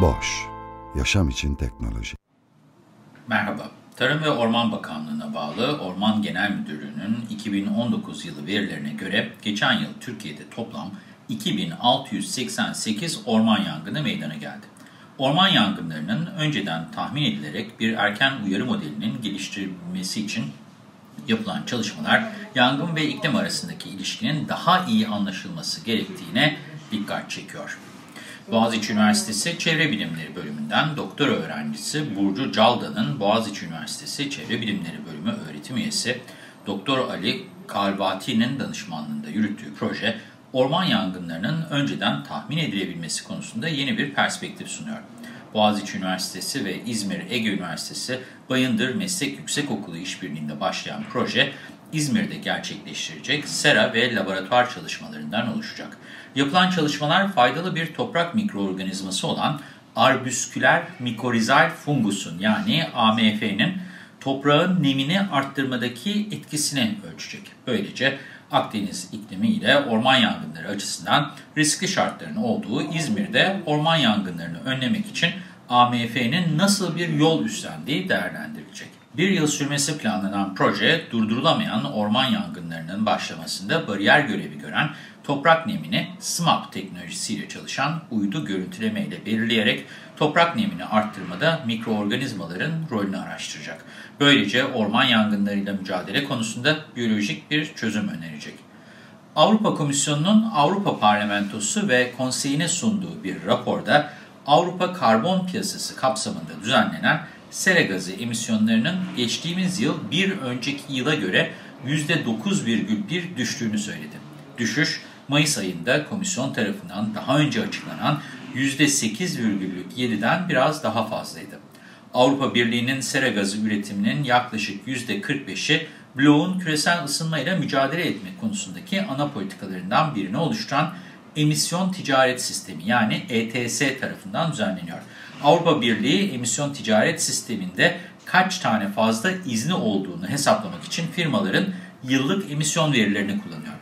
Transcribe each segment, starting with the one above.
Boş, yaşam için teknoloji. Merhaba, Tarım ve Orman Bakanlığı'na bağlı Orman Genel Müdürlüğü'nün 2019 yılı verilerine göre geçen yıl Türkiye'de toplam 2688 orman yangını meydana geldi. Orman yangınlarının önceden tahmin edilerek bir erken uyarı modelinin geliştirilmesi için yapılan çalışmalar yangın ve iklim arasındaki ilişkinin daha iyi anlaşılması gerektiğine dikkat çekiyor. Boğaziçi Üniversitesi Çevre Bilimleri bölümünden doktor öğrencisi Burcu Calda'nın Boğaziçi Üniversitesi Çevre Bilimleri bölümü öğretim üyesi Doktor Ali Kalvati'nin danışmanlığında yürüttüğü proje orman yangınlarının önceden tahmin edilebilmesi konusunda yeni bir perspektif sunuyor. Boğaziçi Üniversitesi ve İzmir Ege Üniversitesi Bayındır Meslek Yüksekokulu işbirliğinde başlayan proje, İzmir'de gerçekleştirecek sera ve laboratuvar çalışmalarından oluşacak. Yapılan çalışmalar faydalı bir toprak mikroorganizması olan arbüsküler mikorizal fungusun yani AMF'nin toprağın nemini arttırmadaki etkisini ölçecek. Böylece Akdeniz iklimi ile orman yangınları açısından riskli şartların olduğu İzmir'de orman yangınlarını önlemek için AMF'nin nasıl bir yol üstlendiği değerlendirilecek. Bir yıl sürmesi planlanan proje, durdurulamayan orman yangınlarının başlamasında bariyer görevi gören toprak nemini SMAP teknolojisiyle çalışan uydu görüntüleme ile belirleyerek toprak nemini arttırmada mikroorganizmaların rolünü araştıracak. Böylece orman yangınlarıyla mücadele konusunda biyolojik bir çözüm önerecek. Avrupa Komisyonu'nun Avrupa Parlamentosu ve Konseyi'ne sunduğu bir raporda Avrupa Karbon Piyasası kapsamında düzenlenen sera gazı emisyonlarının geçtiğimiz yıl bir önceki yıla göre %9,1 düştüğünü söyledi. Düşüş, Mayıs ayında komisyon tarafından daha önce açıklanan %8,7'den biraz daha fazlaydı. Avrupa Birliği'nin sera gazı üretiminin yaklaşık %45'i bloğun küresel ısınmayla mücadele etmek konusundaki ana politikalarından birini oluşturan emisyon ticaret sistemi yani ETS tarafından düzenleniyor. Avrupa Birliği emisyon ticaret sisteminde kaç tane fazla izni olduğunu hesaplamak için firmaların yıllık emisyon verilerini kullanıyor.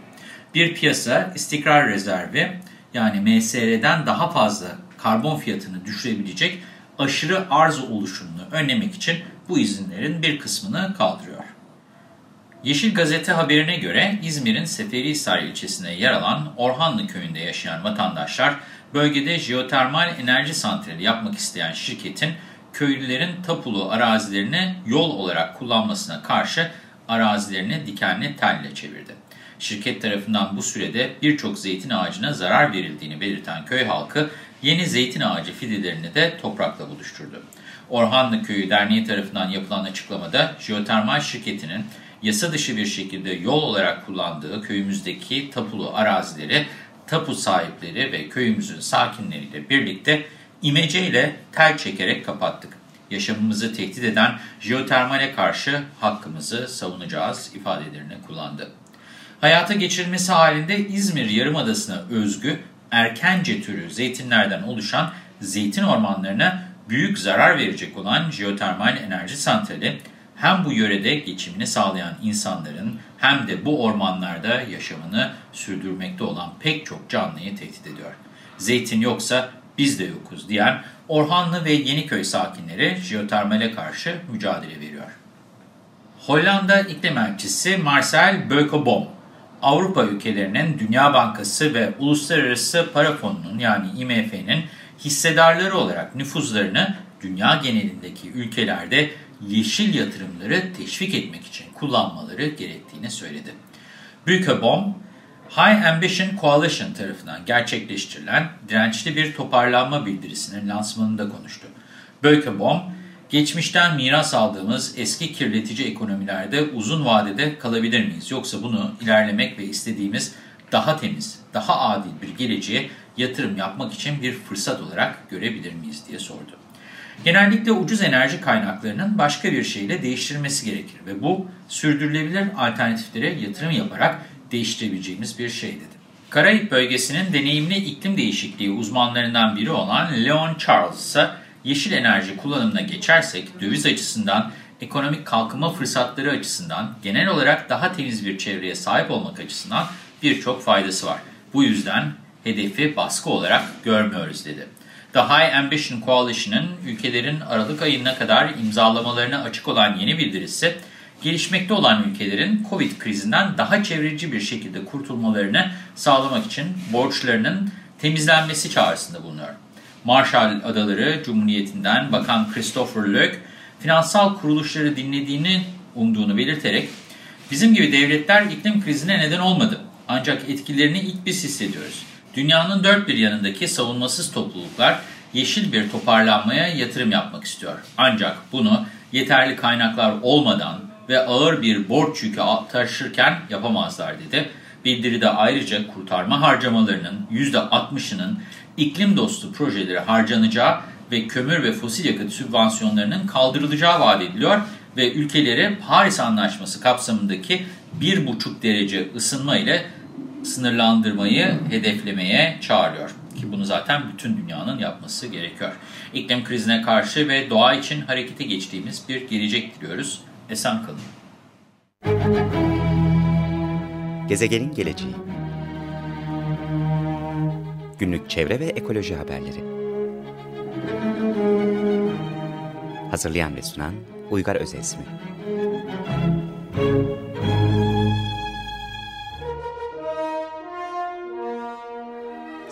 Bir piyasa istikrar rezervi yani MSR'den daha fazla karbon fiyatını düşürebilecek aşırı arz oluşumunu önlemek için bu izinlerin bir kısmını kaldırıyor. Yeşil Gazete haberine göre İzmir'in Seferihisar ilçesine yer alan Orhanlı köyünde yaşayan vatandaşlar bölgede jeotermal enerji santrali yapmak isteyen şirketin köylülerin tapulu arazilerini yol olarak kullanmasına karşı arazilerini dikenli telle çevirdi. Şirket tarafından bu sürede birçok zeytin ağacına zarar verildiğini belirten köy halkı yeni zeytin ağacı fidelerini de toprakla buluşturdu. Orhanlı Köyü Derneği tarafından yapılan açıklamada jeotermal şirketinin yasa dışı bir şekilde yol olarak kullandığı köyümüzdeki tapulu arazileri tapu sahipleri ve köyümüzün sakinleriyle birlikte imeceyle tel çekerek kapattık. Yaşamımızı tehdit eden jeotermale karşı hakkımızı savunacağız ifadelerini kullandı. Hayata geçirilmesi halinde İzmir Yarımadası'na özgü erkence türü zeytinlerden oluşan zeytin ormanlarına büyük zarar verecek olan jeotermal enerji santrali hem bu yörede geçimini sağlayan insanların hem de bu ormanlarda yaşamını sürdürmekte olan pek çok canlıyı tehdit ediyor. Zeytin yoksa biz de yokuz diyen Orhanlı ve Yeniköy sakinleri jeotermale karşı mücadele veriyor. Hollanda iklim elçisi Marcel Beukenboom, Avrupa ülkelerinin Dünya Bankası ve Uluslararası Para Fonu'nun yani IMF'nin hissedarları olarak nüfuzlarını dünya genelindeki ülkelerde yeşil yatırımları teşvik etmek için kullanmaları gerektiğini söyledi. Beukenboom, High Ambition Coalition tarafından gerçekleştirilen dirençli bir toparlanma bildirisinin lansmanında konuştu. Beukenboom, geçmişten miras aldığımız eski kirletici ekonomilerde uzun vadede kalabilir miyiz? Yoksa bunu ilerlemek ve istediğimiz daha temiz, daha adil bir geleceğe yatırım yapmak için bir fırsat olarak görebilir miyiz diye sordu. Genellikle ucuz enerji kaynaklarının başka bir şeyle değiştirilmesi gerekir ve bu sürdürülebilir alternatiflere yatırım yaparak değiştirebileceğimiz bir şey dedi. Karayip bölgesinin deneyimli iklim değişikliği uzmanlarından biri olan Leon Charles ise yeşil enerji kullanımına geçersek döviz açısından, ekonomik kalkınma fırsatları açısından, genel olarak daha temiz bir çevreye sahip olmak açısından birçok faydası var. Bu yüzden hedefi baskı olarak görmüyoruz dedi. The High Ambition Coalition'ın ülkelerin Aralık ayına kadar imzalamalarına açık olan yeni bildirisi, gelişmekte olan ülkelerin Covid krizinden daha çevreci bir şekilde kurtulmalarını sağlamak için borçlarının temizlenmesi çağrısında bulunuyor. Marshall Adaları Cumhuriyeti'nden Bakan Christopher Löck, finansal kuruluşları dinlediğini umduğunu belirterek, bizim gibi devletler iklim krizine neden olmadı. Ancak etkilerini ilk biz hissediyoruz. Dünyanın dört bir yanındaki savunmasız topluluklar yeşil bir toparlanmaya yatırım yapmak istiyor. Ancak bunu yeterli kaynaklar olmadan ve ağır bir borç yükü taşırken yapamazlar dedi. Bildiride ayrıca kurtarma harcamalarının %60'ının iklim dostu projeleri harcanacağı ve kömür ve fosil yakıt sübvansiyonlarının kaldırılacağı vaat ediliyor ve ülkeleri Paris Anlaşması kapsamındaki 1,5 derece ısınma ile sınırlandırmayı hedeflemeye çağırıyor. Ki bunu zaten bütün dünyanın yapması gerekiyor. İklim krizine karşı ve doğa için harekete geçtiğimiz bir gelecek diliyoruz. Esen kalın. Gezegenin geleceği Günlük çevre ve ekoloji haberleri Hazırlayan ve sunan Uygar Özesmi